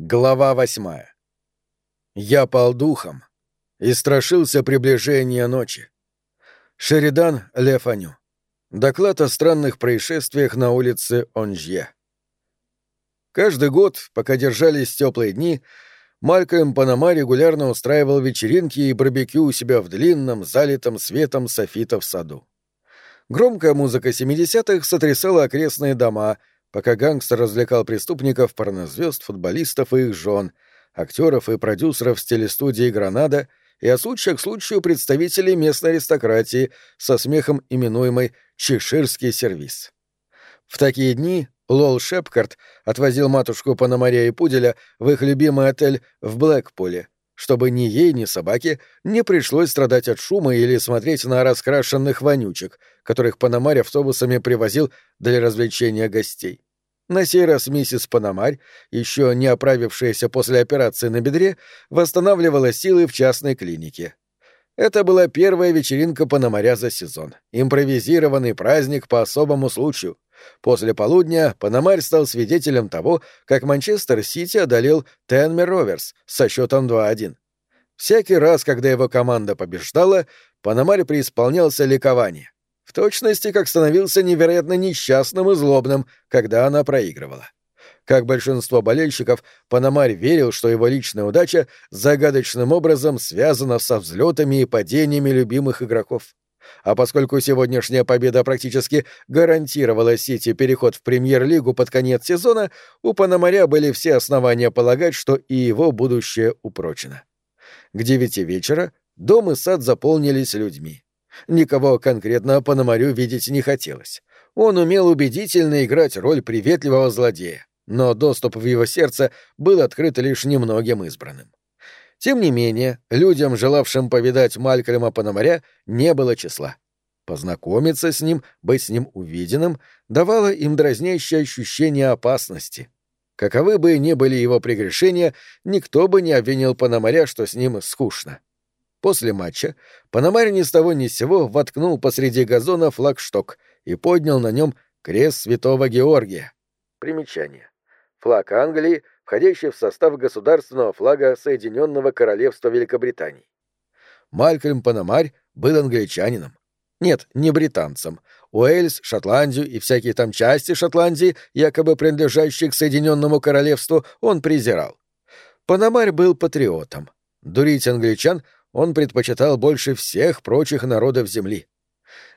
Глава восьмая. Я пал духом и страшился приближения ночи. Шеридан Лефаню. Доклад о странных происшествиях на улице Онжье. Каждый год, пока держались теплые дни, Малькольм Панама регулярно устраивал вечеринки и барбекю у себя в длинном, залитом светом софита в саду. Громкая музыка 70-х сотрясала окрестные дома — пока гангстер развлекал преступников, порнозвезд, футболистов и их жен, актеров и продюсеров с телестудии «Гранада» и от случая к случаю представителей местной аристократии со смехом именуемой «Чеширский сервис». В такие дни Лол Шепкарт отвозил матушку Пономаря и Пуделя в их любимый отель в Блэкпуле, чтобы ни ей, ни собаке не пришлось страдать от шума или смотреть на раскрашенных вонючек, которых Пономарь автобусами привозил для развлечения гостей. На сей раз миссис Пономарь, еще не оправившаяся после операции на бедре, восстанавливала силы в частной клинике. Это была первая вечеринка Пономаря за сезон. Импровизированный праздник по особому случаю. После полудня Панамарь стал свидетелем того, как Манчестер Сити одолел Тенмер Роверс со счетом 2-1. Всякий раз, когда его команда побеждала, Панамарь преисполнялся ликования. В точности, как становился невероятно несчастным и злобным, когда она проигрывала. Как большинство болельщиков, Панамарь верил, что его личная удача загадочным образом связана со взлетами и падениями любимых игроков. А поскольку сегодняшняя победа практически гарантировала Сити переход в премьер-лигу под конец сезона, у Пономаря были все основания полагать, что и его будущее упрочено. К девяти вечера дом и сад заполнились людьми. Никого конкретно Пономарю видеть не хотелось. Он умел убедительно играть роль приветливого злодея, но доступ в его сердце был открыт лишь немногим избранным. Тем не менее, людям, желавшим повидать Малькольма Пономаря, не было числа. Познакомиться с ним, быть с ним увиденным, давало им дразнящее ощущение опасности. Каковы бы ни были его прегрешения, никто бы не обвинил Пономаря, что с ним скучно. После матча Пономарь ни с того ни с сего воткнул посреди газона флагшток и поднял на нем крест святого Георгия. Примечание. Флаг Англии — входящий в состав государственного флага Соединенного Королевства Великобритании. Малькольм Панамарь был англичанином. Нет, не британцем. Уэльс, Шотландию и всякие там части Шотландии, якобы принадлежащие к Соединенному Королевству, он презирал. Панамарь был патриотом. Дурить англичан он предпочитал больше всех прочих народов Земли.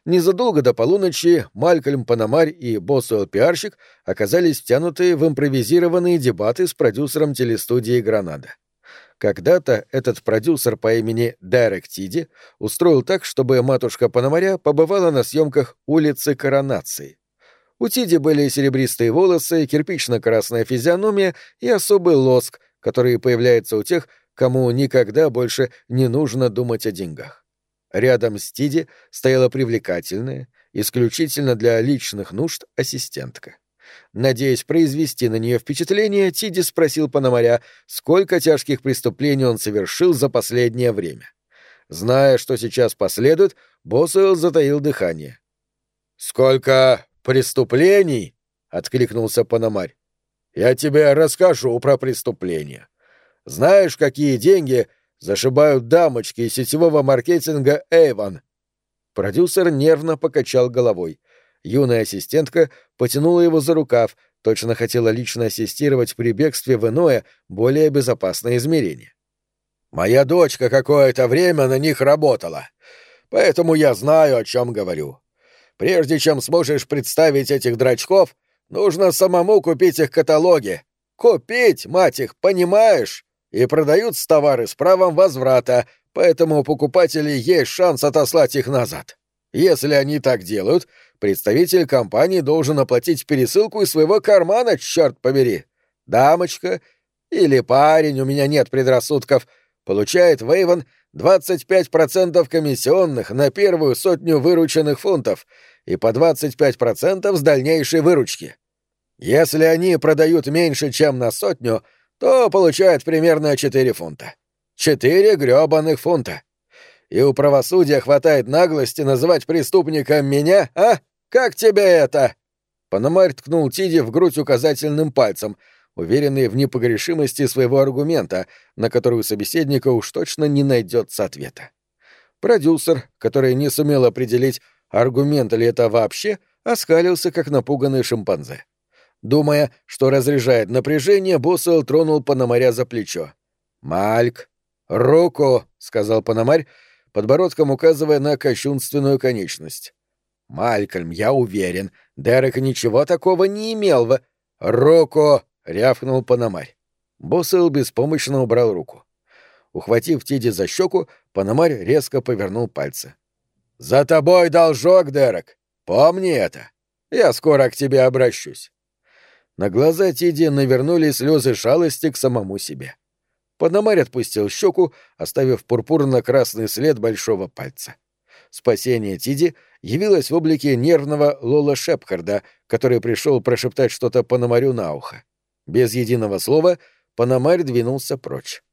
Незадолго до полуночи Малькольм Панамарь и Босуэлл-пиарщик оказались втянуты в импровизированные дебаты с продюсером телестудии «Гранада». Когда-то этот продюсер по имени Дерек Тиди устроил так, чтобы матушка Панамаря побывала на съемках «Улицы Коронации». У Тиди были серебристые волосы, кирпично-красная физиономия и особый лоск, который появляется у тех, кому никогда больше не нужно думать о деньгах. Рядом с Тиди стояла привлекательная, исключительно для личных нужд, ассистентка. Надеясь произвести на нее впечатление, Тиди спросил Пономаря, сколько тяжких преступлений он совершил за последнее время. Зная, что сейчас последует, Босуэлл затаил дыхание. «Сколько преступлений?» — откликнулся Пономарь. «Я тебе расскажу про преступления. Знаешь, какие деньги зашибают дамочки из сетевого маркетинга Эйвон. Продюсер нервно покачал головой. Юная ассистентка потянула его за рукав, точно хотела лично ассистировать при бегстве в иное, более безопасное измерение. «Моя дочка какое-то время на них работала, поэтому я знаю, о чем говорю. Прежде чем сможешь представить этих драчков, нужно самому купить их каталоги. Купить, мать их, понимаешь? И продаются товары с правом возврата, поэтому у покупателей есть шанс отослать их назад. Если они так делают, представитель компании должен оплатить пересылку из своего кармана, черт побери. Дамочка или парень, у меня нет предрассудков, получает Вейвен 25% комиссионных на первую сотню вырученных фунтов и по 25% с дальнейшей выручки. Если они продают меньше, чем на сотню — то получает примерно 4 фунта. 4 грёбаных фунта. И у правосудия хватает наглости называть преступником меня, а? Как тебе это?» Пономарь ткнул Тиди в грудь указательным пальцем. уверенный в непогрешимости своего аргумента, на который у собеседника уж точно не найдется ответа. Продюсер, который не сумел определить, аргумент ли это вообще, оскалился, как напуганный шимпанзе. Думая, что разряжает напряжение, Боссел тронул Пономаря за плечо. «Мальк! Руку!» — сказал Пономарь, подбородком указывая на кощунственную конечность. «Малькольм, я уверен, Дерек ничего такого не имел в...» «Руку!» — рявкнул Пономарь. Боссел беспомощно убрал руку. Ухватив Тиди за щеку, Пономарь резко повернул пальцы. «За тобой должок, Дерек! Помни это! Я скоро к тебе обращусь!» На глаза Тиди навернулись слезы шалости к самому себе. Пономарь отпустил щеку, оставив пурпурно-красный след большого пальца. Спасение Тиди явилось в облике нервного Лола Шепхарда, который пришел прошептать что-то Пономарю на ухо. Без единого слова Пономарь двинулся прочь.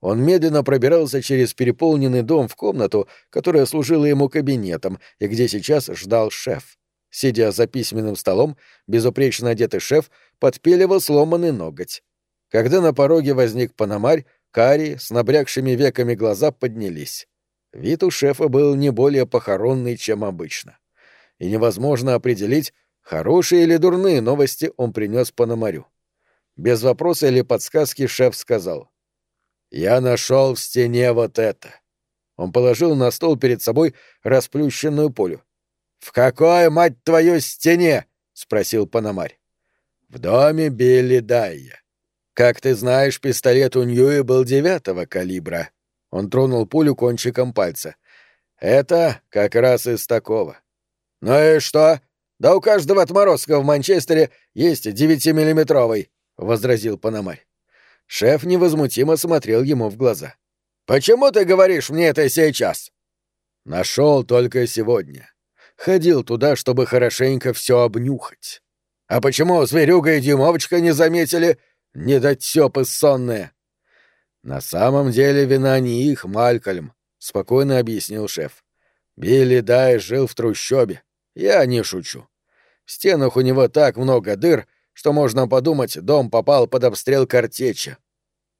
Он медленно пробирался через переполненный дом в комнату, которая служила ему кабинетом и где сейчас ждал шеф. Сидя за письменным столом, безупречно одетый шеф подпиливал сломанный ноготь. Когда на пороге возник Пономарь, Кари с набрякшими веками глаза поднялись. Вид у шефа был не более похоронный, чем обычно. И невозможно определить, хорошие или дурные новости он принес Пономарю. Без вопроса или подсказки шеф сказал. «Я нашел в стене вот это». Он положил на стол перед собой расплющенную полю. «В какой, мать твою, стене?» — спросил Пономарь. «В доме Билли Дайя. Как ты знаешь, пистолет у Ньюи был девятого калибра. Он тронул пулю кончиком пальца. Это как раз из такого. Ну и что? Да у каждого отморозка в Манчестере есть девятимиллиметровый, возразил Пономарь. Шеф невозмутимо смотрел ему в глаза. Почему ты говоришь мне это сейчас? Нашел только сегодня. Ходил туда, чтобы хорошенько все обнюхать. А почему зверюга и дюймовочка не заметили, недотёпы сонные. На самом деле вина не их, Малькольм, спокойно объяснил шеф. Билли Дай жил в трущобе. Я не шучу. В стенах у него так много дыр, что можно подумать, дом попал под обстрел картечи.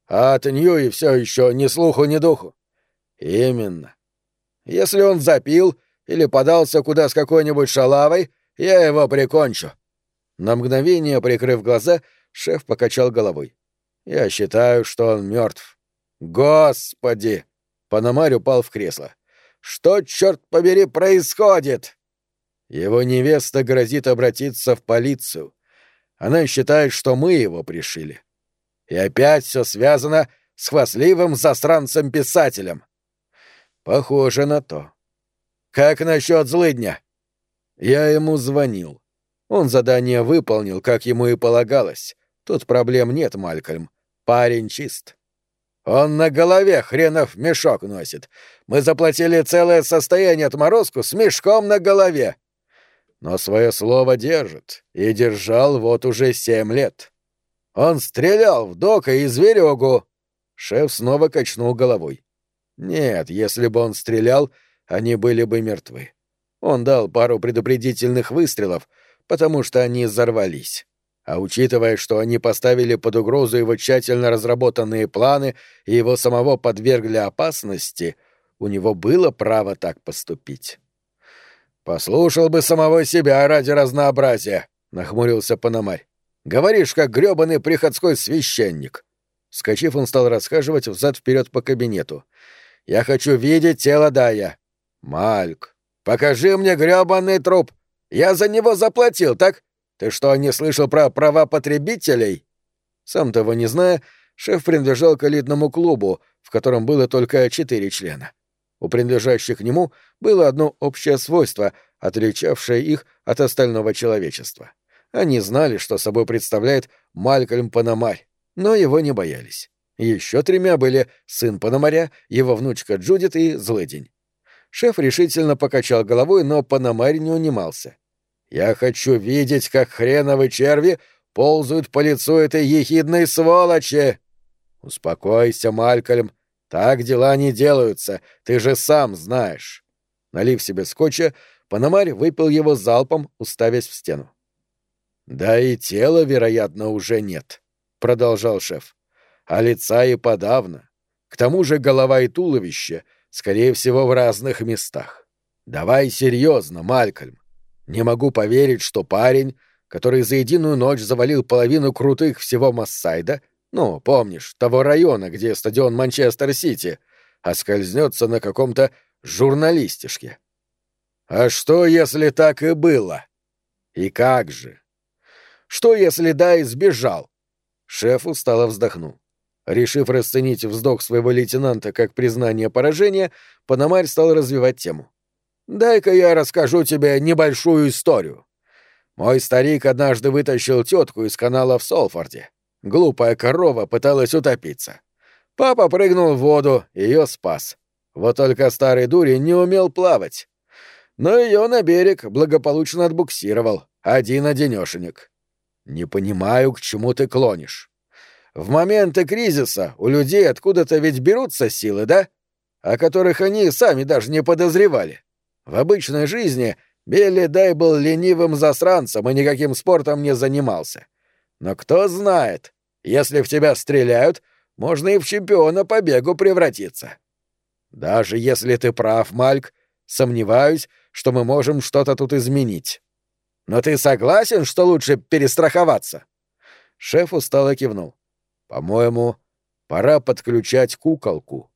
А от Ньюи все еще ни слуху, ни духу. Именно. Если он запил или подался куда с какой-нибудь шалавой, я его прикончу. На мгновение, прикрыв глаза, Шеф покачал головой. «Я считаю, что он мертв. Господи!» Панамарь упал в кресло. «Что, черт побери, происходит?» Его невеста грозит обратиться в полицию. Она считает, что мы его пришили. И опять все связано с хвастливым засранцем-писателем. Похоже на то. Как насчет злыдня? Я ему звонил. Он задание выполнил, как ему и полагалось. Тут проблем нет, Малькольм. Парень чист. Он на голове хренов мешок носит. Мы заплатили целое состояние отморозку с мешком на голове. Но свое слово держит. И держал вот уже семь лет. Он стрелял в Дока и Зверёгу. Шеф снова качнул головой. Нет, если бы он стрелял, они были бы мертвы. Он дал пару предупредительных выстрелов, потому что они взорвались. А учитывая, что они поставили под угрозу его тщательно разработанные планы и его самого подвергли опасности, у него было право так поступить. «Послушал бы самого себя ради разнообразия», — нахмурился Пономарь. «Говоришь, как грёбаный приходской священник». Скочив, он стал расхаживать взад-вперед по кабинету. «Я хочу видеть тело Дая». «Мальк, покажи мне грёбаный труп. Я за него заплатил, так? Ты что, не слышал про права потребителей? Сам того не зная, шеф принадлежал к элитному клубу, в котором было только четыре члена. У принадлежащих к нему было одно общее свойство, отличавшее их от остального человечества. Они знали, что собой представляет Малькольм Панамарь, но его не боялись. Еще тремя были сын Панамаря, его внучка Джудит и Злыдень. Шеф решительно покачал головой, но Панамарь не унимался. Я хочу видеть, как хреновы черви ползают по лицу этой ехидной сволочи. Успокойся, Малькольм. Так дела не делаются, ты же сам знаешь. Налив себе скотча, Панамарь выпил его залпом, уставясь в стену. Да и тела, вероятно, уже нет. — продолжал шеф. «А лица и подавно. К тому же голова и туловище, скорее всего, в разных местах. Давай серьезно, Малькольм. Не могу поверить, что парень, который за единую ночь завалил половину крутых всего Массайда, ну, помнишь, того района, где стадион Манчестер-Сити, оскользнется на каком-то журналистишке. А что, если так и было? И как же? Что, если да, избежал? Шеф устало вздохнул. Решив расценить вздох своего лейтенанта как признание поражения, Пономарь стал развивать тему. «Дай-ка я расскажу тебе небольшую историю. Мой старик однажды вытащил тетку из канала в Солфорде. Глупая корова пыталась утопиться. Папа прыгнул в воду, ее спас. Вот только старый дури не умел плавать. Но ее на берег благополучно отбуксировал. Один-одинешенек. Не понимаю, к чему ты клонишь. В моменты кризиса у людей откуда-то ведь берутся силы, да? О которых они сами даже не подозревали. В обычной жизни Билли Дай был ленивым засранцем и никаким спортом не занимался. Но кто знает, если в тебя стреляют, можно и в чемпиона по бегу превратиться. Даже если ты прав, Мальк, сомневаюсь, что мы можем что-то тут изменить. Но ты согласен, что лучше перестраховаться? Шеф устало кивнул. По-моему, пора подключать куколку.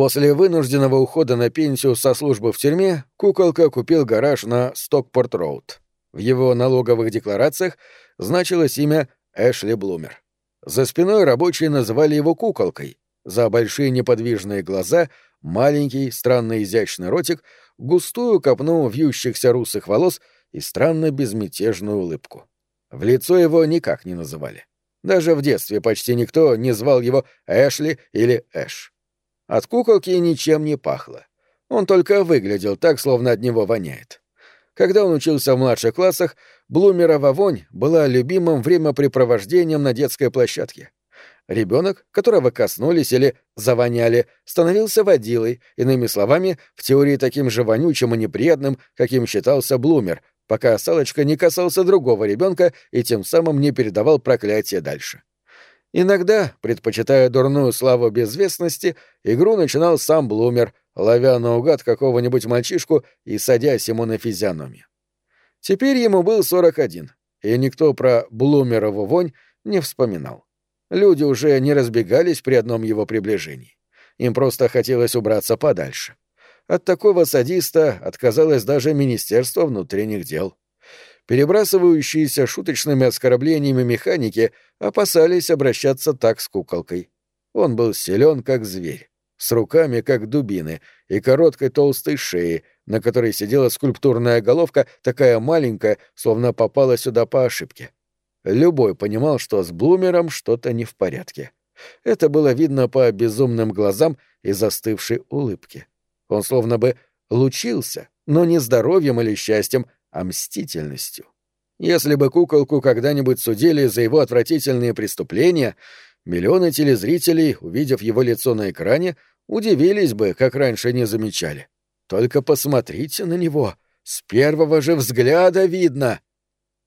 После вынужденного ухода на пенсию со службы в тюрьме куколка купил гараж на Стокпорт-Роуд. В его налоговых декларациях значилось имя Эшли Блумер. За спиной рабочие называли его куколкой. За большие неподвижные глаза, маленький, странно изящный ротик, густую копну вьющихся русых волос и странно безмятежную улыбку. В лицо его никак не называли. Даже в детстве почти никто не звал его Эшли или Эш. От куколки ничем не пахло. Он только выглядел так, словно от него воняет. Когда он учился в младших классах, Блумерова вонь была любимым времяпрепровождением на детской площадке. Ребенок, которого коснулись или завоняли, становился водилой, иными словами, в теории таким же вонючим и неприятным, каким считался Блумер, пока Салочка не касался другого ребенка и тем самым не передавал проклятие дальше. Иногда, предпочитая дурную славу безвестности, игру начинал сам Блумер, ловя наугад какого-нибудь мальчишку и садясь ему на физиономию. Теперь ему был 41, и никто про Блумерову вонь не вспоминал. Люди уже не разбегались при одном его приближении. Им просто хотелось убраться подальше. От такого садиста отказалось даже Министерство внутренних дел. Перебрасывающиеся шуточными оскорблениями механики опасались обращаться так с куколкой. Он был силен, как зверь с руками, как дубины, и короткой толстой шеей, на которой сидела скульптурная головка, такая маленькая, словно попала сюда по ошибке. Любой понимал, что с Блумером что-то не в порядке. Это было видно по безумным глазам и застывшей улыбке. Он словно бы лучился, но не здоровьем или счастьем, а мстительностью. Если бы куколку когда-нибудь судили за его отвратительные преступления, миллионы телезрителей, увидев его лицо на экране, удивились бы, как раньше не замечали. Только посмотрите на него. С первого же взгляда видно.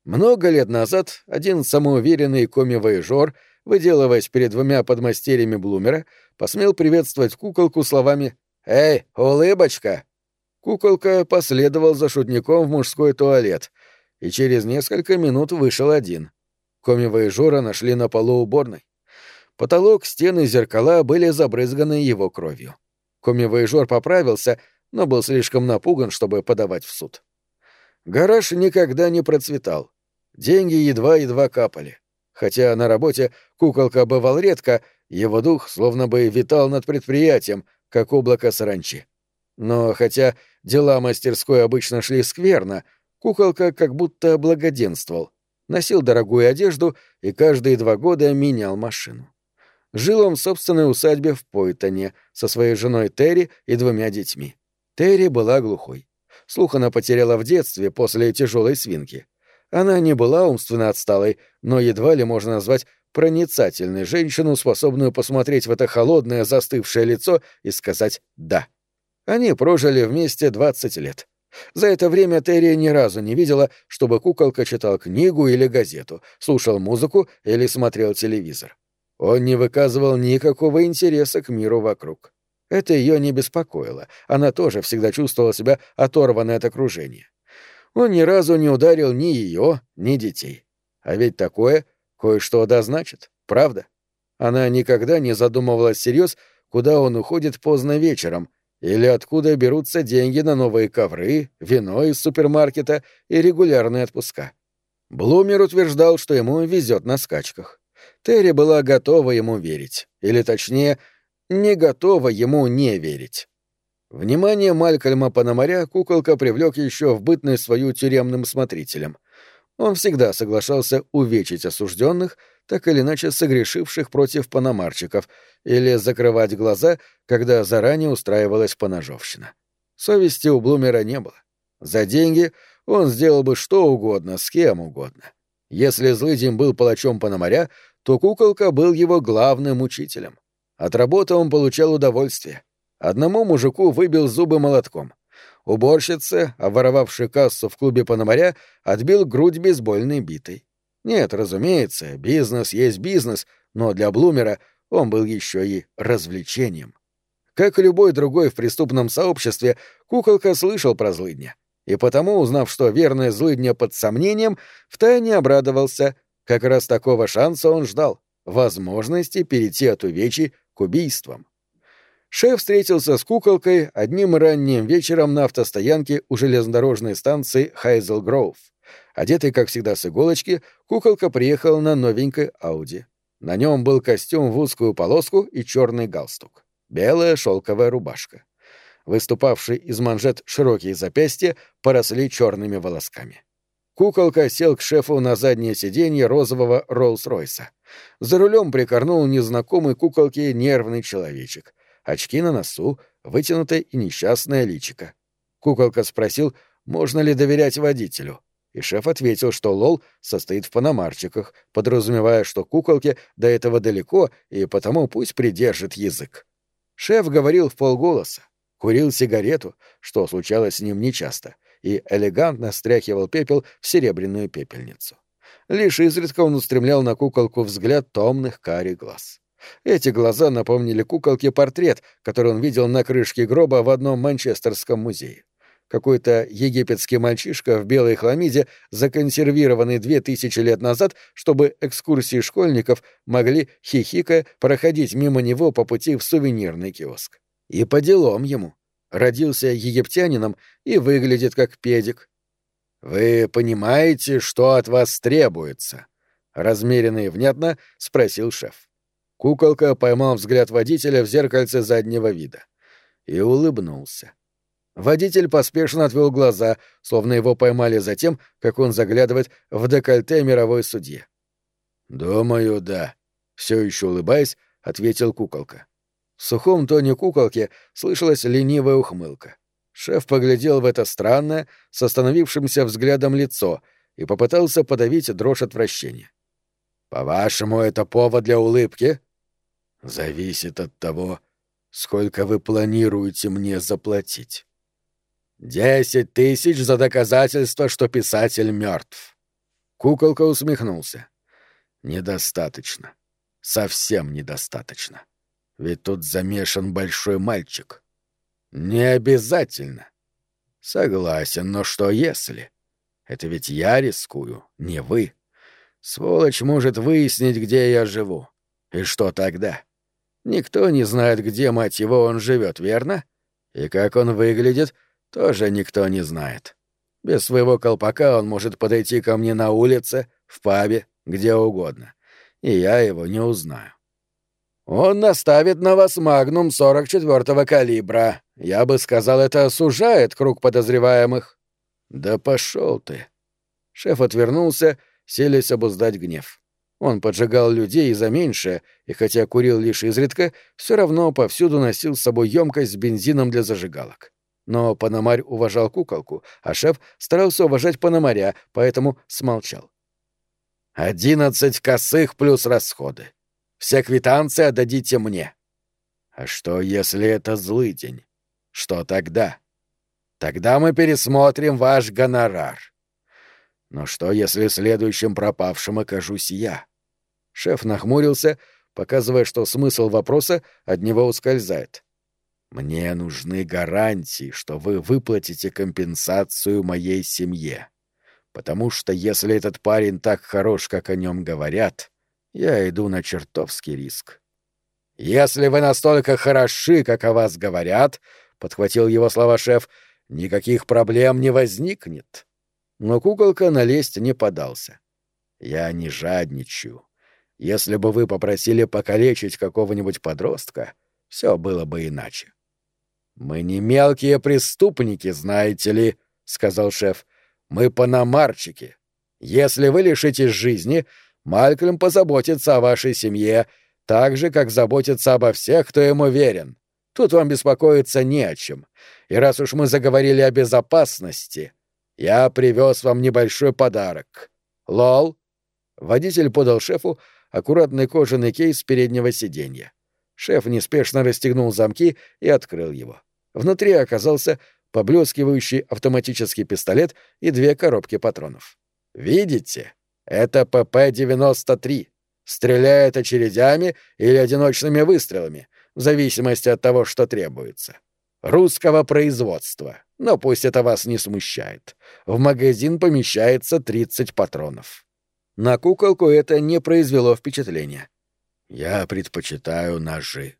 Много лет назад один самоуверенный коми-воежор, выделываясь перед двумя подмастерьями Блумера, посмел приветствовать куколку словами «Эй, улыбочка!». Куколка последовал за шутником в мужской туалет и через несколько минут вышел один. Коми-воежора нашли на полу уборной. Потолок, стены, зеркала были забрызганы его кровью. Коми-воежор поправился, но был слишком напуган, чтобы подавать в суд. Гараж никогда не процветал. Деньги едва-едва капали. Хотя на работе куколка бывал редко, его дух словно бы витал над предприятием, как облако саранчи. Но хотя дела мастерской обычно шли скверно, куколка как будто благоденствовал, носил дорогую одежду и каждые два года менял машину. Жил он в собственной усадьбе в Пойтоне со своей женой Терри и двумя детьми. Терри была глухой. Слух она потеряла в детстве после тяжелой свинки. Она не была умственно отсталой, но едва ли можно назвать проницательной женщину, способную посмотреть в это холодное застывшее лицо и сказать «да». Они прожили вместе 20 лет. За это время Терри ни разу не видела, чтобы куколка читал книгу или газету, слушал музыку или смотрел телевизор. Он не выказывал никакого интереса к миру вокруг. Это ее не беспокоило, она тоже всегда чувствовала себя оторванной от окружения. Он ни разу не ударил ни ее, ни детей. А ведь такое кое-что да значит, правда? Она никогда не задумывалась всерьез, куда он уходит поздно вечером, или откуда берутся деньги на новые ковры, вино из супермаркета и регулярные отпуска. Блумер утверждал, что ему везет на скачках. Терри была готова ему верить, или точнее, не готова ему не верить. Внимание Малькольма Пономаря куколка привлек еще в бытность свою тюремным смотрителем. Он всегда соглашался увечить осужденных, так или иначе согрешивших против паномарчиков, или закрывать глаза, когда заранее устраивалась поножовщина. Совести у Блумера не было. За деньги он сделал бы что угодно, с кем угодно. Если злыдень был палачом Пономаря, то куколка был его главным учителем. От работы он получал удовольствие. Одному мужику выбил зубы молотком. Уборщице, обворовавшей кассу в клубе Пономаря, отбил грудь бейсбольной битой. Нет, разумеется, бизнес есть бизнес, но для Блумера он был еще и развлечением. Как и любой другой в преступном сообществе, куколка слышал про злыдня. И потому, узнав, что верное злыдня под сомнением, втайне обрадовался. Как раз такого шанса он ждал — возможности перейти от увечий к убийствам. Шеф встретился с куколкой одним ранним вечером на автостоянке у железнодорожной станции Хайзел Гроув. Одетый, как всегда, с иголочки, куколка приехал на новенькой Ауди. На нем был костюм в узкую полоску и черный галстук. Белая шелковая рубашка. Выступавшие из манжет широкие запястья поросли черными волосками. Куколка сел к шефу на заднее сиденье розового Роллс-Ройса. За рулем прикорнул незнакомый куколке нервный человечек. Очки на носу, вытянутое и несчастное личико. Куколка спросил, можно ли доверять водителю и шеф ответил, что Лол состоит в паномарчиках, подразумевая, что куколке до этого далеко, и потому пусть придержит язык. Шеф говорил в полголоса, курил сигарету, что случалось с ним нечасто, и элегантно стряхивал пепел в серебряную пепельницу. Лишь изредка он устремлял на куколку взгляд томных карих глаз. Эти глаза напомнили куколке портрет, который он видел на крышке гроба в одном манчестерском музее какой-то египетский мальчишка в белой хламиде, законсервированный две тысячи лет назад, чтобы экскурсии школьников могли, хихикая, проходить мимо него по пути в сувенирный киоск. И по делам ему. Родился египтянином и выглядит как педик. «Вы понимаете, что от вас требуется?» — размеренно и внятно спросил шеф. Куколка поймал взгляд водителя в зеркальце заднего вида и улыбнулся. Водитель поспешно отвел глаза, словно его поймали за тем, как он заглядывает в декольте мировой судьи. «Думаю, да», — все еще улыбаясь, ответил куколка. В сухом тоне куколки слышалась ленивая ухмылка. Шеф поглядел в это странное, с остановившимся взглядом лицо и попытался подавить дрожь отвращения. «По-вашему, это повод для улыбки?» «Зависит от того, сколько вы планируете мне заплатить». «Десять тысяч за доказательство, что писатель мертв». Куколка усмехнулся. «Недостаточно. Совсем недостаточно. Ведь тут замешан большой мальчик». «Не обязательно». «Согласен, но что если? Это ведь я рискую, не вы. Сволочь может выяснить, где я живу. И что тогда? Никто не знает, где, мать его, он живет, верно? И как он выглядит, тоже никто не знает. Без своего колпака он может подойти ко мне на улице, в пабе, где угодно. И я его не узнаю. Он наставит на вас магнум 44-го калибра. Я бы сказал, это сужает круг подозреваемых. Да пошел ты. Шеф отвернулся, селись обуздать гнев. Он поджигал людей и за меньшее, и хотя курил лишь изредка, все равно повсюду носил с собой емкость с бензином для зажигалок. Но Пономарь уважал куколку, а шеф старался уважать Пономаря, поэтому смолчал. «Одиннадцать косых плюс расходы. Все квитанции отдадите мне». «А что, если это злый день? Что тогда?» Тогда мы пересмотрим ваш гонорар. Но что, если следующим пропавшим окажусь я? Шеф нахмурился, показывая, что смысл вопроса от него ускользает. Мне нужны гарантии, что вы выплатите компенсацию моей семье. Потому что если этот парень так хорош, как о нем говорят, я иду на чертовский риск. Если вы настолько хороши, как о вас говорят, подхватил его слова шеф, никаких проблем не возникнет. Но куколка налезть не подался. Я не жадничаю. Если бы вы попросили покалечить какого-нибудь подростка, все было бы иначе. Мы не мелкие преступники, знаете ли, сказал шеф. Мы паномарчики. Если вы лишитесь жизни, Малькольм позаботится о вашей семье, так же, как заботится обо всех, кто ему верен. Тут вам беспокоиться не о чем. И раз уж мы заговорили о безопасности, я привез вам небольшой подарок. Лол. Водитель подал шефу аккуратный кожаный кейс переднего сиденья. Шеф неспешно расстегнул замки и открыл его. Внутри оказался поблескивающий автоматический пистолет и две коробки патронов. «Видите? Это ПП-93. Стреляет очередями или одиночными выстрелами, в зависимости от того, что требуется. Русского производства. Но пусть это вас не смущает. В магазин помещается 30 патронов. На куколку это не произвело впечатления. Я предпочитаю ножи.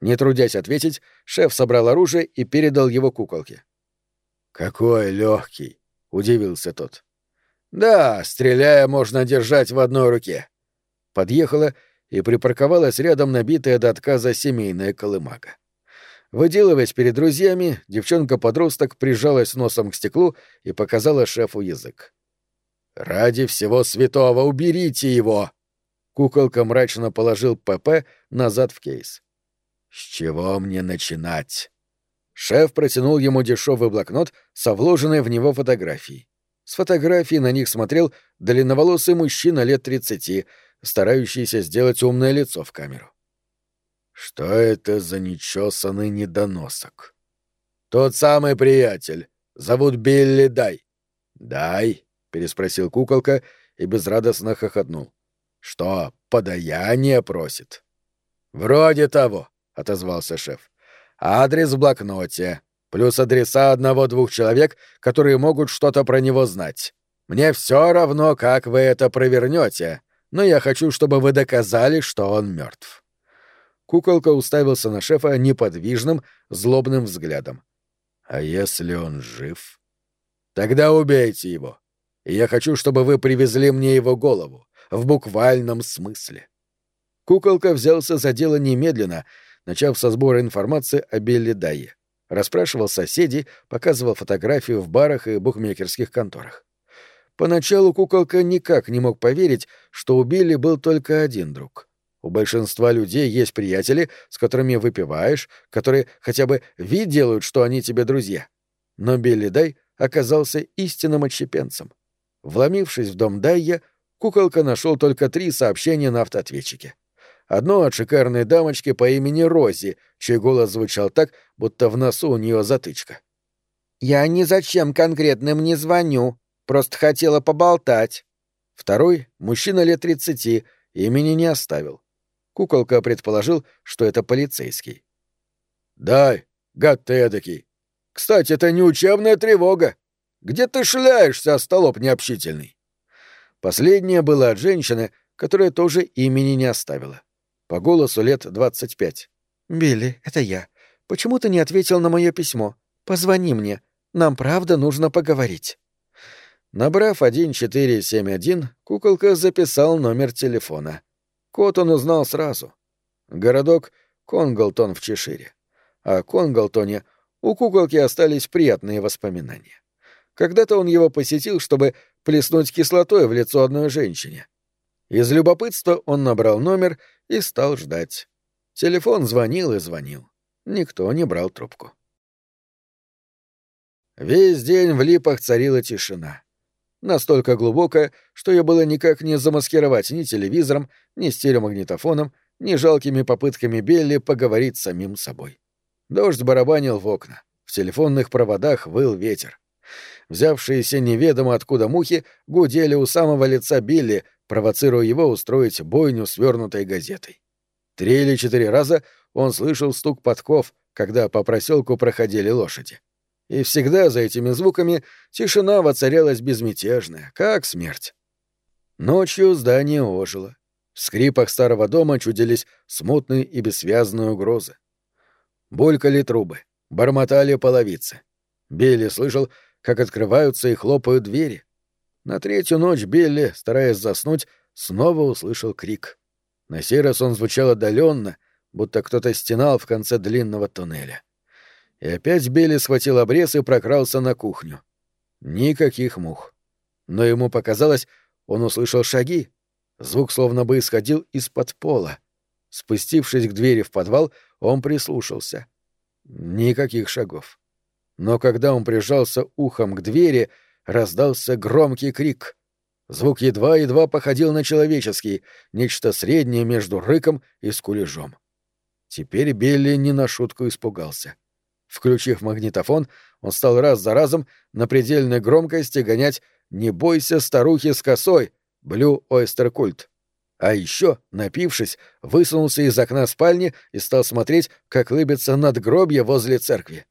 Не трудясь ответить, шеф собрал оружие и передал его куколке. Какой легкий! удивился тот. Да, стреляя, можно держать в одной руке. Подъехала и припарковалась рядом набитая до отказа семейная колымага. Выделываясь перед друзьями, девчонка-подросток прижалась носом к стеклу и показала шефу язык. «Ради всего святого уберите его!» Куколка мрачно положил ПП назад в кейс. «С чего мне начинать?» Шеф протянул ему дешевый блокнот со вложенной в него фотографией. С фотографии на них смотрел длинноволосый мужчина лет тридцати, старающийся сделать умное лицо в камеру. Что это за нечесанный недоносок? Тот самый приятель. Зовут Билли Дай. Дай? переспросил куколка и безрадостно хохотнул. Что, подаяние просит? Вроде того, отозвался шеф. Адрес в блокноте, плюс адреса одного-двух человек, которые могут что-то про него знать. Мне все равно, как вы это провернете, но я хочу, чтобы вы доказали, что он мертв. Куколка уставился на шефа неподвижным, злобным взглядом. «А если он жив?» «Тогда убейте его. И я хочу, чтобы вы привезли мне его голову, в буквальном смысле». Куколка взялся за дело немедленно, начав со сбора информации о Билли Дайе. Расспрашивал соседей, показывал фотографию в барах и букмекерских конторах. Поначалу куколка никак не мог поверить, что у Билли был только один друг. У большинства людей есть приятели, с которыми выпиваешь, которые хотя бы вид делают, что они тебе друзья. Но Билли Дай оказался истинным отщепенцем. Вломившись в дом Дайя, куколка нашел только три сообщения на автоответчике. Одно от шикарной дамочки по имени Рози, чей голос звучал так, будто в носу у нее затычка. «Я ни зачем конкретным не звоню, просто хотела поболтать». Второй — мужчина лет тридцати, имени не оставил. Куколка предположил, что это полицейский. «Дай, гад ты эдакий. Кстати, это не учебная тревога. Где ты шляешься, остолоп необщительный?» Последнее было от женщины, которая тоже имени не оставила. По голосу лет двадцать пять. «Билли, это я. Почему ты не ответил на мое письмо? Позвони мне. Нам правда нужно поговорить». Набрав 1471, куколка записал номер телефона. Код он узнал сразу. Городок Конголтон в Чешире. О Конголтоне у куколки остались приятные воспоминания. Когда-то он его посетил, чтобы плеснуть кислотой в лицо одной женщине. Из любопытства он набрал номер и стал ждать. Телефон звонил и звонил. Никто не брал трубку. Весь день в липах царила тишина настолько глубокая, что ее было никак не замаскировать ни телевизором, ни стереомагнитофоном, ни жалкими попытками Белли поговорить с самим собой. Дождь барабанил в окна. в телефонных проводах выл ветер. Взявшиеся неведомо откуда мухи гудели у самого лица Билли, провоцируя его устроить бойню свернутой газетой. Три или четыре раза он слышал стук подков, когда по проселку проходили лошади. И всегда за этими звуками тишина воцарялась безмятежная, как смерть. Ночью здание ожило. В скрипах старого дома чудились смутные и бессвязные угрозы. Булькали трубы, бормотали половицы. Билли слышал, как открываются и хлопают двери. На третью ночь Билли, стараясь заснуть, снова услышал крик. На сей раз он звучал отдаленно, будто кто-то стенал в конце длинного туннеля. И опять Билли схватил обрез и прокрался на кухню. Никаких мух. Но ему показалось, он услышал шаги. Звук словно бы исходил из-под пола. Спустившись к двери в подвал, он прислушался. Никаких шагов. Но когда он прижался ухом к двери, раздался громкий крик. Звук едва-едва походил на человеческий, нечто среднее между рыком и скулежом. Теперь Билли не на шутку испугался. Включив магнитофон, он стал раз за разом на предельной громкости гонять «Не бойся, старухи с косой» Блю Ойстер Культ. А еще, напившись, высунулся из окна спальни и стал смотреть, как лыбится надгробье возле церкви.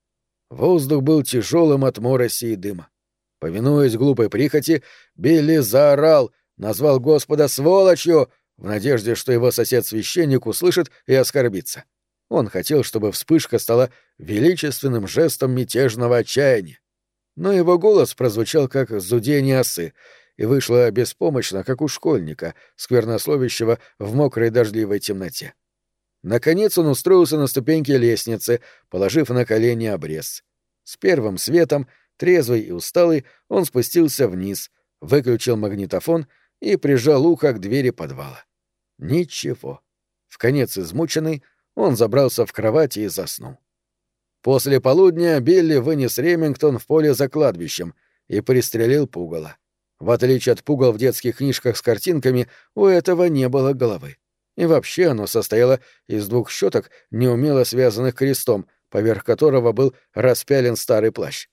Воздух был тяжелым от мороси и дыма. Повинуясь глупой прихоти, Билли заорал, назвал Господа сволочью, в надежде, что его сосед-священник услышит и оскорбится. Он хотел, чтобы вспышка стала величественным жестом мятежного отчаяния. Но его голос прозвучал как зудение осы и вышло беспомощно, как у школьника, сквернословящего в мокрой дождливой темноте. Наконец он устроился на ступеньке лестницы, положив на колени обрез. С первым светом, трезвый и усталый, он спустился вниз, выключил магнитофон и прижал ухо к двери подвала. Ничего. В конец измученный, он забрался в кровать и заснул. После полудня Билли вынес Ремингтон в поле за кладбищем и пристрелил пугало. В отличие от пугал в детских книжках с картинками, у этого не было головы. И вообще оно состояло из двух щеток, неумело связанных крестом, поверх которого был распялен старый плащ.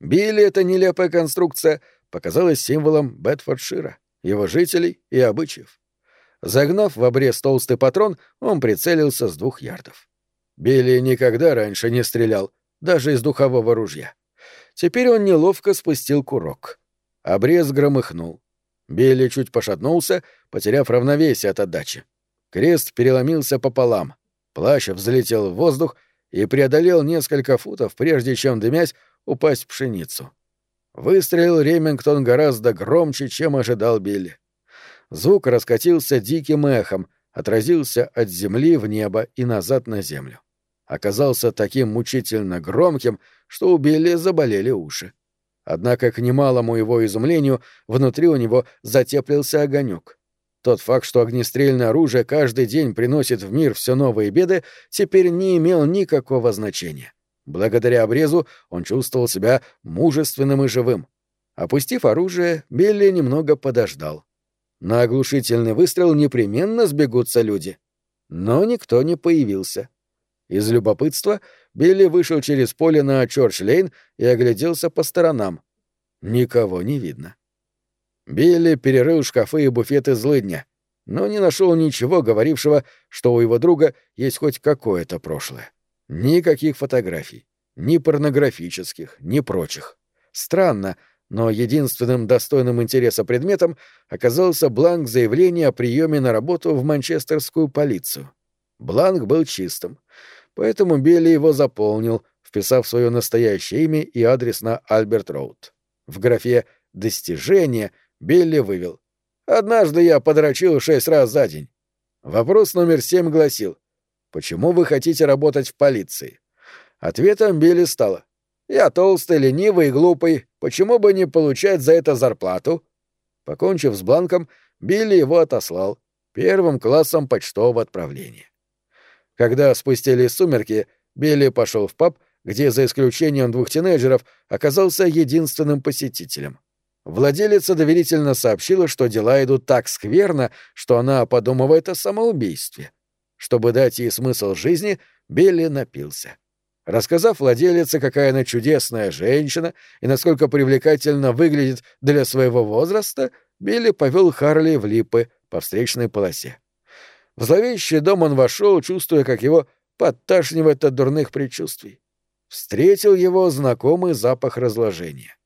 Билли эта нелепая конструкция показалась символом Бетфордшира, его жителей и обычаев. Загнав в обрез толстый патрон, он прицелился с двух ярдов. Билли никогда раньше не стрелял, даже из духового ружья. Теперь он неловко спустил курок. Обрез громыхнул. Билли чуть пошатнулся, потеряв равновесие от отдачи. Крест переломился пополам. Плащ взлетел в воздух и преодолел несколько футов, прежде чем, дымясь, упасть в пшеницу. Выстрелил Ремингтон гораздо громче, чем ожидал Билли. Звук раскатился диким эхом, отразился от земли в небо и назад на землю. Оказался таким мучительно громким, что у Билли заболели уши. Однако, к немалому его изумлению, внутри у него затеплился огонек. Тот факт, что огнестрельное оружие каждый день приносит в мир все новые беды, теперь не имел никакого значения. Благодаря обрезу он чувствовал себя мужественным и живым. Опустив оружие, Билли немного подождал. На оглушительный выстрел непременно сбегутся люди. Но никто не появился. Из любопытства Билли вышел через поле на Чорч-Лейн и огляделся по сторонам. Никого не видно. Билли перерыл шкафы и буфеты злыдня, но не нашел ничего, говорившего, что у его друга есть хоть какое-то прошлое. Никаких фотографий, ни порнографических, ни прочих. Странно, но единственным достойным интереса предметом оказался бланк заявления о приеме на работу в манчестерскую полицию. Бланк был чистым, поэтому Билли его заполнил, вписав свое настоящее имя и адрес на Альберт Роуд. В графе «Достижение» Билли вывел. «Однажды я подрочил шесть раз за день». Вопрос номер семь гласил. «Почему вы хотите работать в полиции?» Ответом Билли стало. Я толстый, ленивый и глупый. Почему бы не получать за это зарплату? Покончив с бланком, Билли его отослал первым классом почтового отправления. Когда спустились сумерки, Билли пошел в паб, где, за исключением двух тинейджеров, оказался единственным посетителем. Владелица доверительно сообщила, что дела идут так скверно, что она подумывает о самоубийстве. Чтобы дать ей смысл жизни, Билли напился. Рассказав владелице, какая она чудесная женщина и насколько привлекательно выглядит для своего возраста, Билли повел Харли в липы по встречной полосе. В зловещий дом он вошел, чувствуя, как его подташнивает от дурных предчувствий. Встретил его знакомый запах разложения.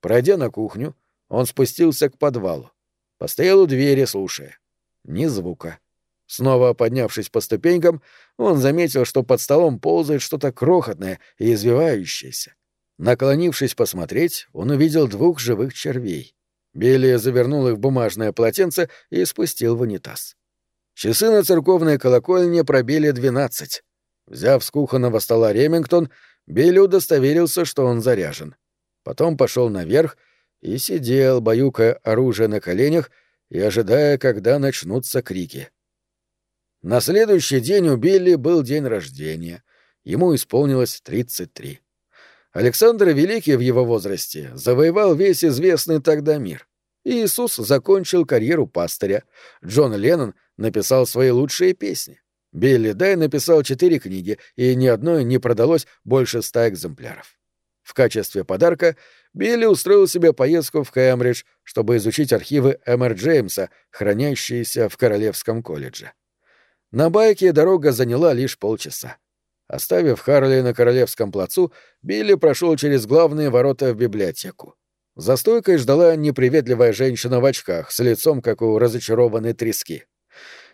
Пройдя на кухню, он спустился к подвалу. Постоял у двери, слушая. Ни звука. Снова поднявшись по ступенькам, он заметил, что под столом ползает что-то крохотное и извивающееся. Наклонившись посмотреть, он увидел двух живых червей. Билли завернул их в бумажное полотенце и спустил в унитаз. Часы на церковной колокольне пробили двенадцать. Взяв с кухонного стола Ремингтон, Билли удостоверился, что он заряжен. Потом пошел наверх и сидел, баюкая оружие на коленях и ожидая, когда начнутся крики. На следующий день у Билли был день рождения. Ему исполнилось 33. Александр Великий в его возрасте завоевал весь известный тогда мир. Иисус закончил карьеру пастыря. Джон Леннон написал свои лучшие песни. Билли Дай написал четыре книги, и ни одной не продалось больше ста экземпляров. В качестве подарка Билли устроил себе поездку в Кембридж, чтобы изучить архивы Эмер Джеймса, хранящиеся в Королевском колледже. На байке дорога заняла лишь полчаса. Оставив Харли на Королевском плацу, Билли прошел через главные ворота в библиотеку. За стойкой ждала неприветливая женщина в очках, с лицом, как у разочарованной трески.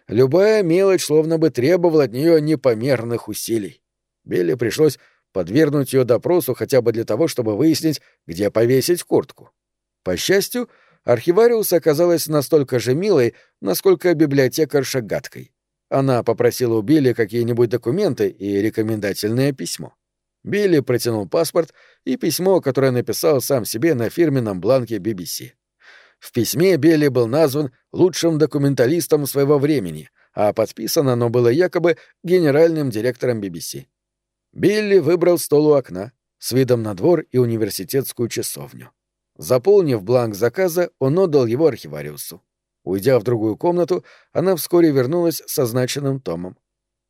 Любая мелочь словно бы требовала от нее непомерных усилий. Билли пришлось подвергнуть ее допросу хотя бы для того, чтобы выяснить, где повесить куртку. По счастью, архивариус оказалась настолько же милой, насколько библиотекарша гадкой. Она попросила у Билли какие-нибудь документы и рекомендательное письмо. Билли протянул паспорт и письмо, которое написал сам себе на фирменном бланке BBC. В письме Билли был назван лучшим документалистом своего времени, а подписано оно было якобы генеральным директором BBC. Билли выбрал стол у окна с видом на двор и университетскую часовню. Заполнив бланк заказа, он отдал его архивариусу. Уйдя в другую комнату, она вскоре вернулась с означенным томом.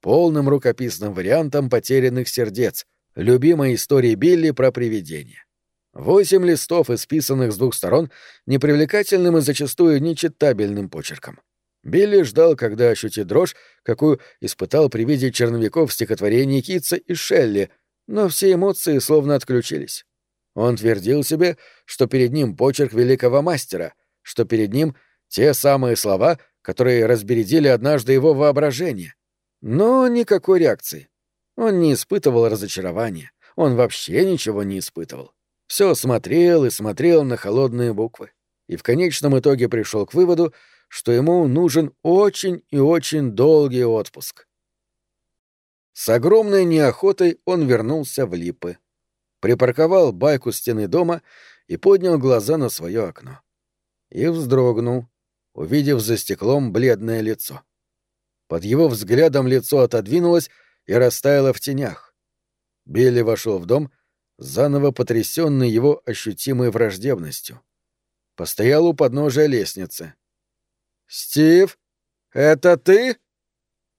Полным рукописным вариантом «Потерянных сердец», любимой истории Билли про привидения. Восемь листов, исписанных с двух сторон, непривлекательным и зачастую нечитабельным почерком. Билли ждал, когда ощутит дрожь, какую испытал при виде черновиков стихотворений Китса и Шелли, но все эмоции словно отключились. Он твердил себе, что перед ним почерк великого мастера, что перед ним те самые слова, которые разбередили однажды его воображение. Но никакой реакции. Он не испытывал разочарования. Он вообще ничего не испытывал. Все смотрел и смотрел на холодные буквы. И в конечном итоге пришел к выводу, что ему нужен очень и очень долгий отпуск. С огромной неохотой он вернулся в Липы. Припарковал байку стены дома и поднял глаза на свое окно. И вздрогнул, увидев за стеклом бледное лицо. Под его взглядом лицо отодвинулось и растаяло в тенях. Билли вошел в дом, заново потрясенный его ощутимой враждебностью. Постоял у подножия лестницы. «Стив, это ты?»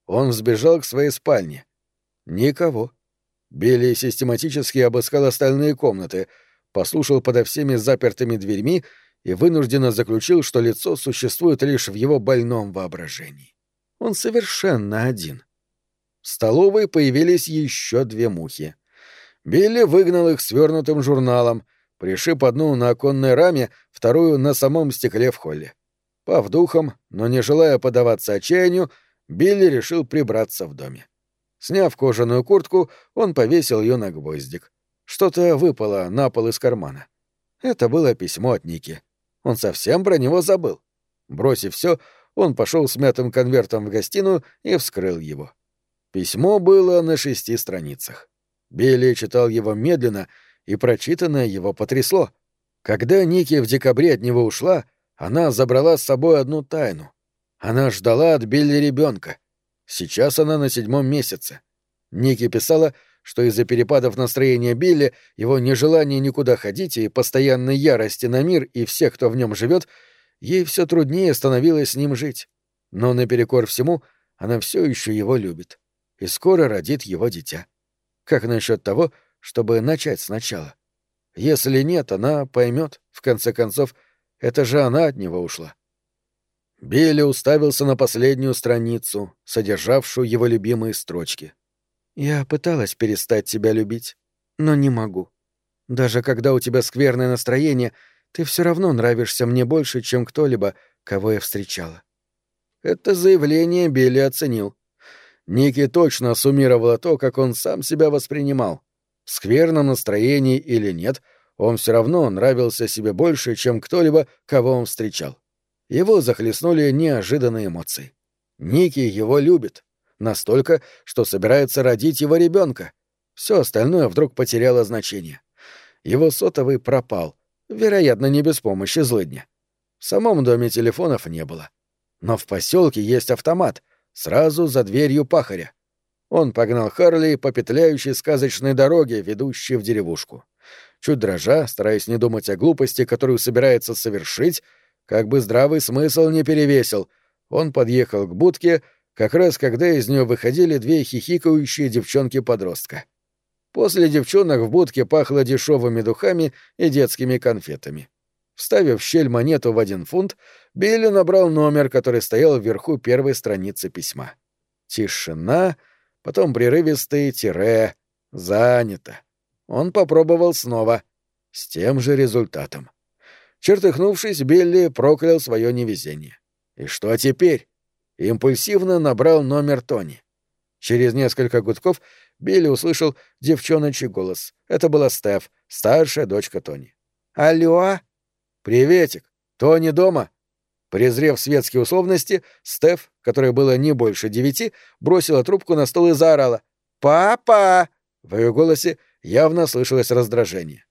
Он взбежал к своей спальне. Никого. Билли систематически обыскал остальные комнаты, послушал подо всеми запертыми дверьми и вынужденно заключил, что лицо существует лишь в его больном воображении. Он совершенно один. В столовой появились еще две мухи. Билли выгнал их свернутым журналом, пришиб одну на оконной раме, вторую на самом стекле в холле. Пав духом, но не желая подаваться отчаянию, Билли решил прибраться в доме. Сняв кожаную куртку, он повесил ее на гвоздик. Что-то выпало на пол из кармана. Это было письмо от Ники. Он совсем про него забыл. Бросив все, он пошел с мятым конвертом в гостиную и вскрыл его. Письмо было на шести страницах. Билли читал его медленно, и прочитанное его потрясло. Когда Ники в декабре от него ушла, она забрала с собой одну тайну. Она ждала от Билли ребенка. Сейчас она на седьмом месяце. Ники писала, что из-за перепадов настроения Билли, его нежелания никуда ходить и постоянной ярости на мир и всех, кто в нем живет, ей все труднее становилось с ним жить. Но наперекор всему она все еще его любит и скоро родит его дитя. Как насчет того, чтобы начать сначала? Если нет, она поймет, в конце концов, это же она от него ушла. Билли уставился на последнюю страницу, содержавшую его любимые строчки. «Я пыталась перестать тебя любить, но не могу. Даже когда у тебя скверное настроение, ты все равно нравишься мне больше, чем кто-либо, кого я встречала». Это заявление Билли оценил. Ники точно суммировала то, как он сам себя воспринимал. В скверном настроении или нет, он все равно нравился себе больше, чем кто-либо, кого он встречал. Его захлестнули неожиданные эмоции. Ники его любит. Настолько, что собирается родить его ребенка. Все остальное вдруг потеряло значение. Его сотовый пропал, вероятно, не без помощи злыдня. В самом доме телефонов не было. Но в поселке есть автомат, сразу за дверью пахаря. Он погнал Харли по петляющей сказочной дороге, ведущей в деревушку. Чуть дрожа, стараясь не думать о глупости, которую собирается совершить, как бы здравый смысл не перевесил, он подъехал к будке, как раз когда из нее выходили две хихикающие девчонки-подростка. После девчонок в будке пахло дешевыми духами и детскими конфетами. Вставив в щель монету в один фунт, Билли набрал номер, который стоял вверху первой страницы письма. Тишина, потом прерывистые тире, занято. Он попробовал снова, с тем же результатом. Чертыхнувшись, Билли проклял свое невезение. И что теперь? Импульсивно набрал номер Тони. Через несколько гудков Билли услышал девчоночий голос. Это была Стеф, старшая дочка Тони. «Алло?» «Приветик. Тони дома?» Презрев светские условности, Стеф, которой было не больше девяти, бросила трубку на стол и заорала. «Папа!» В ее голосе явно слышалось раздражение.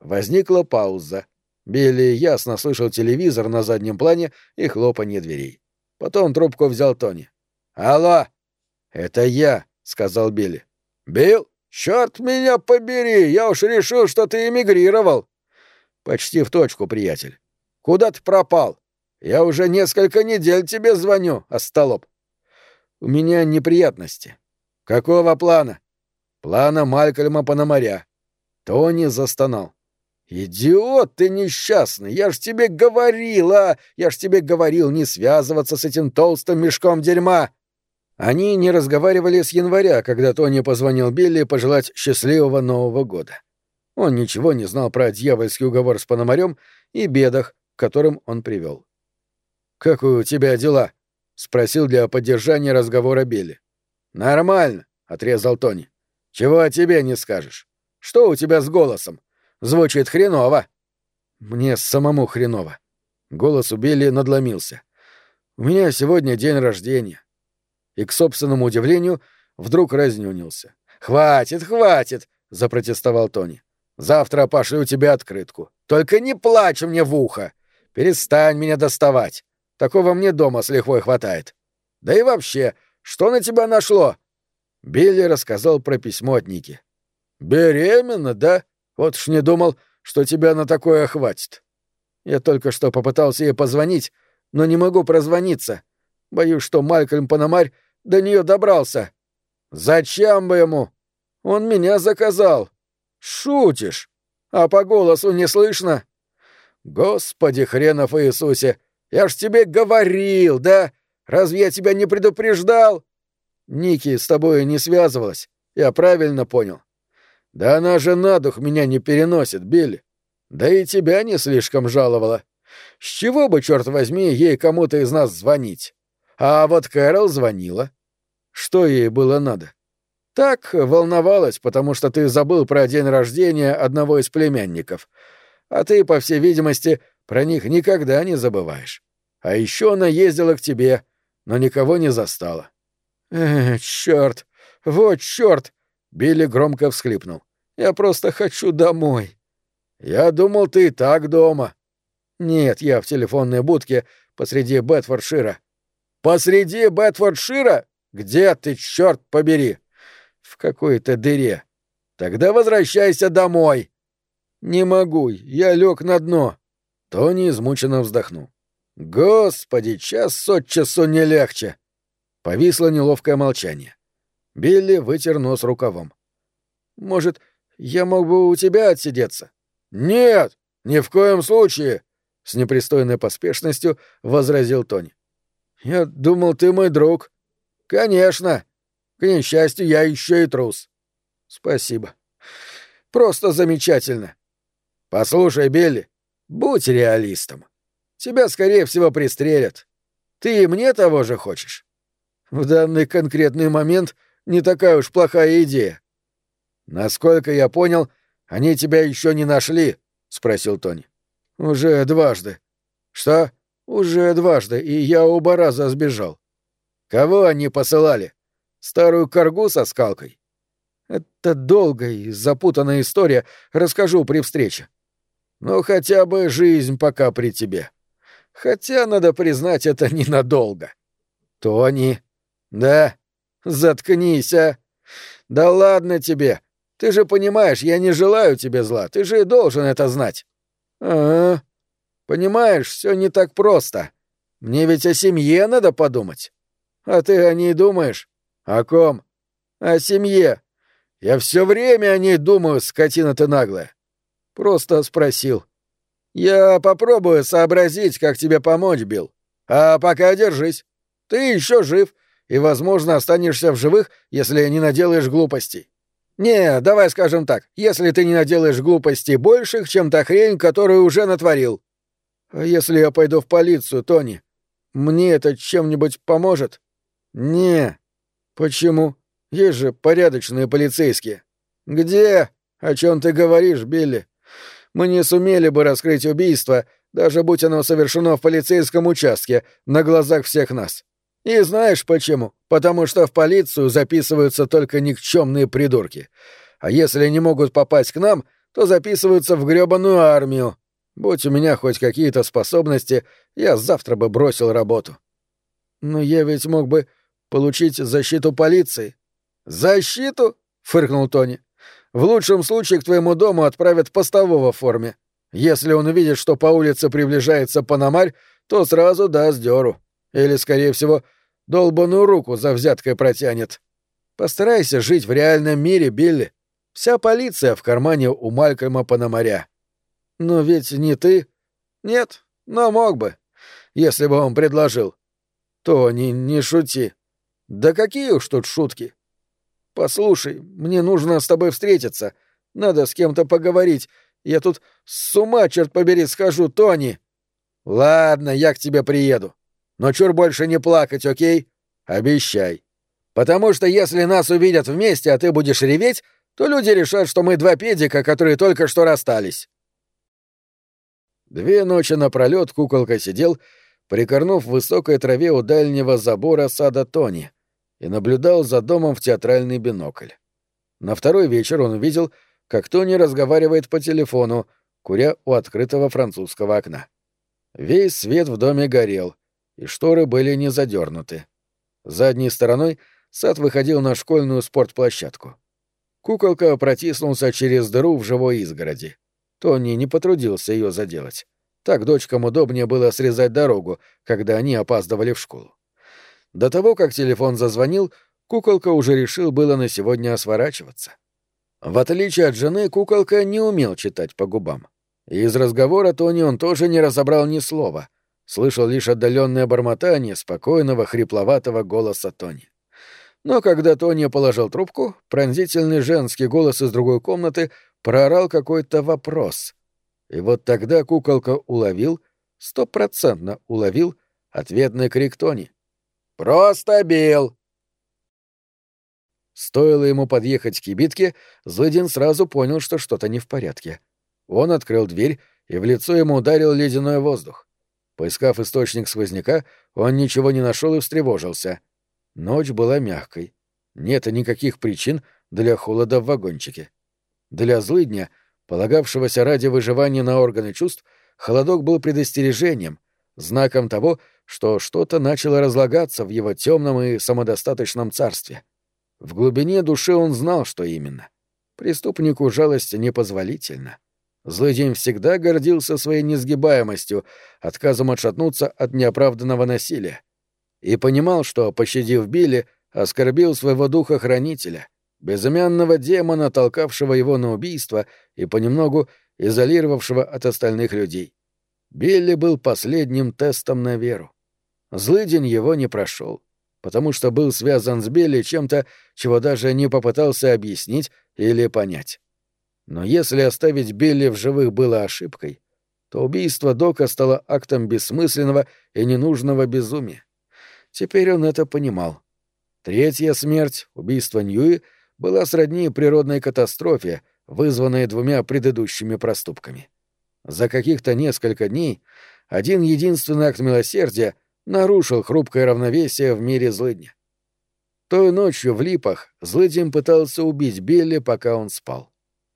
Возникла пауза. Билли ясно слышал телевизор на заднем плане и хлопанье дверей. Потом трубку взял Тони. «Алло!» «Это я», — сказал Билли. «Билл? Черт меня побери! Я уж решил, что ты эмигрировал!» «Почти в точку, приятель. Куда ты пропал? Я уже несколько недель тебе звоню, остолоп». «У меня неприятности». «Какого плана?» «Плана Малькольма Пономаря». Тони застонал. «Идиот ты несчастный! Я ж тебе говорил, а! Я ж тебе говорил не связываться с этим толстым мешком дерьма!» Они не разговаривали с января, когда Тони позвонил Билли пожелать счастливого Нового года. Он ничего не знал про дьявольский уговор с Пономарем и бедах, к которым он привел. «Как у тебя дела?» — спросил для поддержания разговора Билли. «Нормально», — отрезал Тони. «Чего о тебе не скажешь? Что у тебя с голосом? Звучит хреново. Мне самому хреново. Голос у Билли надломился. У меня сегодня день рождения. И, к собственному удивлению, вдруг разнюнился. «Хватит, хватит!» — запротестовал Тони. «Завтра пошлю тебе открытку. Только не плачь мне в ухо! Перестань меня доставать. Такого мне дома с лихвой хватает. Да и вообще, что на тебя нашло?» Билли рассказал про письмо от Ники. «Беременна, да?» Вот ж не думал, что тебя на такое хватит. Я только что попытался ей позвонить, но не могу прозвониться. Боюсь, что Малькольм Пономарь до нее добрался. Зачем бы ему? Он меня заказал. Шутишь? А по голосу не слышно? Господи хренов Иисусе! Я ж тебе говорил, да? Разве я тебя не предупреждал? Ники с тобой не связывалась. Я правильно понял. Да она же на дух меня не переносит, Билли. Да и тебя не слишком жаловала. С чего бы, черт возьми, ей кому-то из нас звонить? А вот Кэрол звонила. Что ей было надо? Так волновалась, потому что ты забыл про день рождения одного из племянников. А ты, по всей видимости, про них никогда не забываешь. А еще она ездила к тебе, но никого не застала. Эх, черт! Вот черт! Билли громко всхлипнул. «Я просто хочу домой». «Я думал, ты и так дома». «Нет, я в телефонной будке посреди Бетфордшира». «Посреди Бетфордшира? Где ты, черт побери?» «В какой-то дыре». «Тогда возвращайся домой». «Не могу, я лег на дно». Тони измученно вздохнул. «Господи, час от часу не легче!» Повисло неловкое молчание. Билли вытер нос рукавом. Может, я мог бы у тебя отсидеться? Нет, ни в коем случае, с непристойной поспешностью возразил Тони. Я думал, ты мой друг. Конечно. К несчастью, я еще и трус. Спасибо. Просто замечательно. Послушай, Билли, будь реалистом. Тебя, скорее всего, пристрелят. Ты и мне того же хочешь? В данный конкретный момент не такая уж плохая идея. Насколько я понял, они тебя еще не нашли, спросил Тони. Уже дважды. Что? Уже дважды, и я оба раза сбежал. Кого они посылали? Старую коргу со скалкой? Это долгая и запутанная история, расскажу при встрече. Ну, хотя бы жизнь пока при тебе. Хотя, надо признать, это ненадолго. Тони. Да. Заткнись, а. Да ладно тебе. Ты же понимаешь, я не желаю тебе зла. Ты же должен это знать. А, Понимаешь, все не так просто. Мне ведь о семье надо подумать. А ты о ней думаешь? О ком? О семье. Я все время о ней думаю, скотина ты наглая. Просто спросил. Я попробую сообразить, как тебе помочь, Билл. А пока держись. Ты еще жив, и, возможно, останешься в живых, если не наделаешь глупостей. Не, давай скажем так, если ты не наделаешь глупостей больших, чем та хрень, которую уже натворил. А если я пойду в полицию, Тони? Мне это чем-нибудь поможет? Не. Почему? Есть же порядочные полицейские. Где? О чем ты говоришь, Билли? Мы не сумели бы раскрыть убийство, даже будь оно совершено в полицейском участке, на глазах всех нас. И знаешь почему? Потому что в полицию записываются только никчемные придурки. А если не могут попасть к нам, то записываются в грёбаную армию. Будь у меня хоть какие-то способности, я завтра бы бросил работу. Но я ведь мог бы получить защиту полиции. Защиту? фыркнул Тони. В лучшем случае к твоему дому отправят постового в форме. Если он увидит, что по улице приближается Панамарь, то сразу даст дёру. Или, скорее всего, долбаную руку за взяткой протянет. Постарайся жить в реальном мире, Билли. Вся полиция в кармане у Малькольма Пономаря. Но ведь не ты. Нет, но мог бы, если бы он предложил. То не, не шути. Да какие уж тут шутки. Послушай, мне нужно с тобой встретиться. Надо с кем-то поговорить. Я тут с ума, черт побери, схожу, Тони. Ладно, я к тебе приеду. Но чур больше не плакать, окей? Обещай. Потому что если нас увидят вместе, а ты будешь реветь, то люди решат, что мы два педика, которые только что расстались. Две ночи напролёт куколка сидел, прикорнув в высокой траве у дальнего забора сада Тони, и наблюдал за домом в театральный бинокль. На второй вечер он увидел, как Тони разговаривает по телефону, куря у открытого французского окна. Весь свет в доме горел, и шторы были не задернуты. Задней стороной сад выходил на школьную спортплощадку. Куколка протиснулся через дыру в живой изгороди. Тони не потрудился ее заделать. Так дочкам удобнее было срезать дорогу, когда они опаздывали в школу. До того, как телефон зазвонил, куколка уже решил было на сегодня сворачиваться. В отличие от жены, куколка не умел читать по губам. И из разговора Тони он тоже не разобрал ни слова — слышал лишь отдаленное бормотание спокойного, хрипловатого голоса Тони. Но когда Тони положил трубку, пронзительный женский голос из другой комнаты проорал какой-то вопрос. И вот тогда куколка уловил, стопроцентно уловил, ответный крик Тони. «Просто бил!» Стоило ему подъехать к кибитке, Злыдин сразу понял, что что-то не в порядке. Он открыл дверь, и в лицо ему ударил ледяной воздух. Поискав источник сквозняка, он ничего не нашел и встревожился. Ночь была мягкой. Нет никаких причин для холода в вагончике. Для злыдня, полагавшегося ради выживания на органы чувств, холодок был предостережением, знаком того, что что-то начало разлагаться в его темном и самодостаточном царстве. В глубине души он знал, что именно. Преступнику жалость непозволительна. Злый день всегда гордился своей несгибаемостью, отказом отшатнуться от неоправданного насилия. И понимал, что, пощадив Билли, оскорбил своего духа-хранителя, безымянного демона, толкавшего его на убийство и понемногу изолировавшего от остальных людей. Билли был последним тестом на веру. Злыдень его не прошел, потому что был связан с Билли чем-то, чего даже не попытался объяснить или понять. Но если оставить Билли в живых было ошибкой, то убийство Дока стало актом бессмысленного и ненужного безумия. Теперь он это понимал. Третья смерть, убийство Ньюи, была сродни природной катастрофе, вызванной двумя предыдущими проступками. За каких-то несколько дней один единственный акт милосердия нарушил хрупкое равновесие в мире злыдня. Той ночью в липах злыдень пытался убить Билли, пока он спал.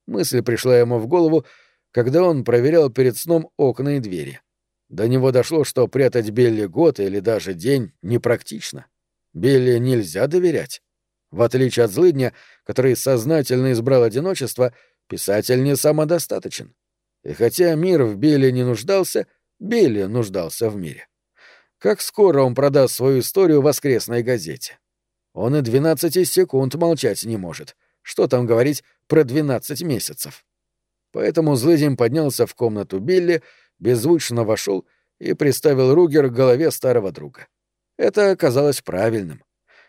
Мысль пришла ему в голову, когда он проверял перед сном окна и двери. До него дошло, что прятать Билли год или даже день непрактично. Билли нельзя доверять. В отличие от злыдня, который сознательно избрал одиночество, писатель не самодостаточен. И хотя мир в Билли не нуждался, Билли нуждался в мире. Как скоро он продаст свою историю в воскресной газете? Он и 12 секунд молчать не может. Что там говорить про 12 месяцев? Поэтому злыдень поднялся в комнату Билли, беззвучно вошел и приставил Ругер к голове старого друга. Это оказалось правильным.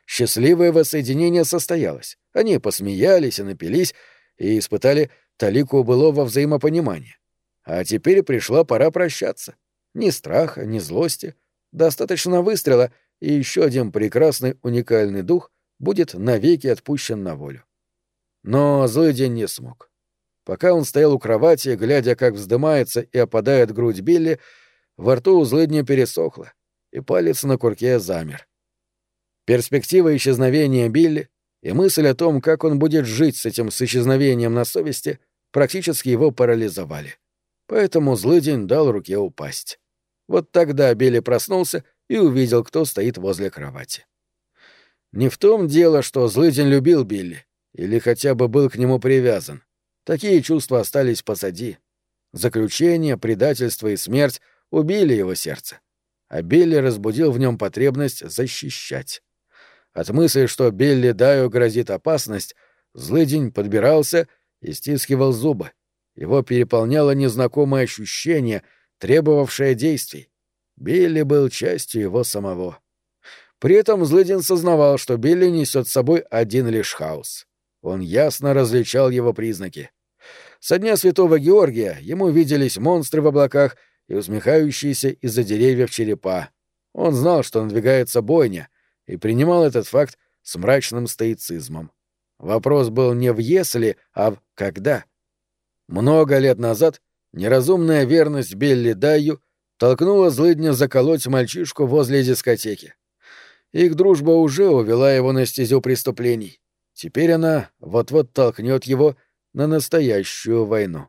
Счастливое воссоединение состоялось. Они посмеялись и напились, и испытали талику былого взаимопонимания. А теперь пришла пора прощаться. Ни страха, ни злости. Достаточно выстрела, и еще один прекрасный уникальный дух будет навеки отпущен на волю. Но злый день не смог. Пока он стоял у кровати, глядя, как вздымается и опадает грудь Билли, во рту у злыдня пересохло, и палец на курке замер. Перспектива исчезновения Билли и мысль о том, как он будет жить с этим с исчезновением на совести, практически его парализовали. Поэтому злыдень дал руке упасть. Вот тогда Билли проснулся и увидел, кто стоит возле кровати. Не в том дело, что злыдень любил Билли, или хотя бы был к нему привязан. Такие чувства остались позади. Заключение, предательство и смерть убили его сердце. А Билли разбудил в нем потребность защищать. От мысли, что Билли Даю грозит опасность, злыдень подбирался и стискивал зубы. Его переполняло незнакомое ощущение, требовавшее действий. Билли был частью его самого. При этом злыдень сознавал, что Билли несет с собой один лишь хаос. Он ясно различал его признаки. Со дня Святого Георгия ему виделись монстры в облаках и усмехающиеся из-за деревьев черепа. Он знал, что надвигается бойня, и принимал этот факт с мрачным стоицизмом. Вопрос был не в «если», а в «когда». Много лет назад неразумная верность Белли Дайю толкнула злыдня заколоть мальчишку возле дискотеки. Их дружба уже увела его на стезю преступлений. Теперь она вот-вот толкнет его на настоящую войну.